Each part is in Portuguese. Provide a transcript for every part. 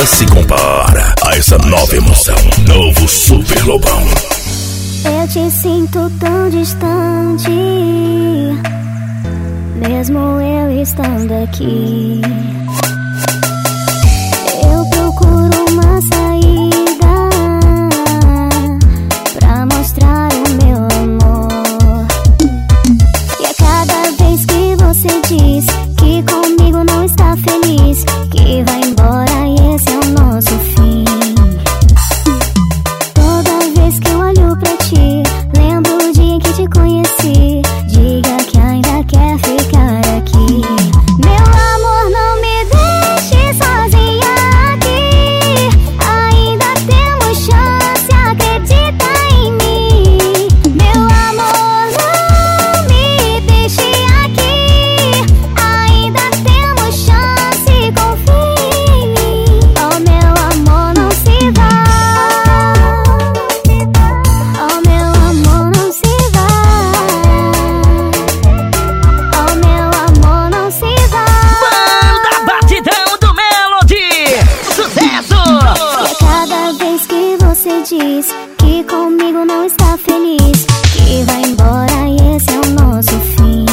Nada se compara a essa nova emoção. Novo Super Lobão. Eu te sinto tão distante, mesmo eu estando aqui. você diz que comigo não está feliz, que vai embora e esse é o nosso fim.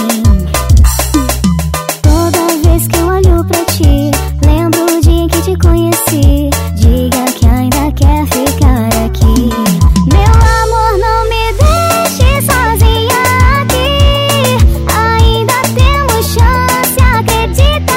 Toda vez que eu olho pra ti, lembro o dia em que te conheci. Diga que ainda quer ficar aqui. Meu amor, não me deixe sozinha aqui. Ainda temos chance, acredita.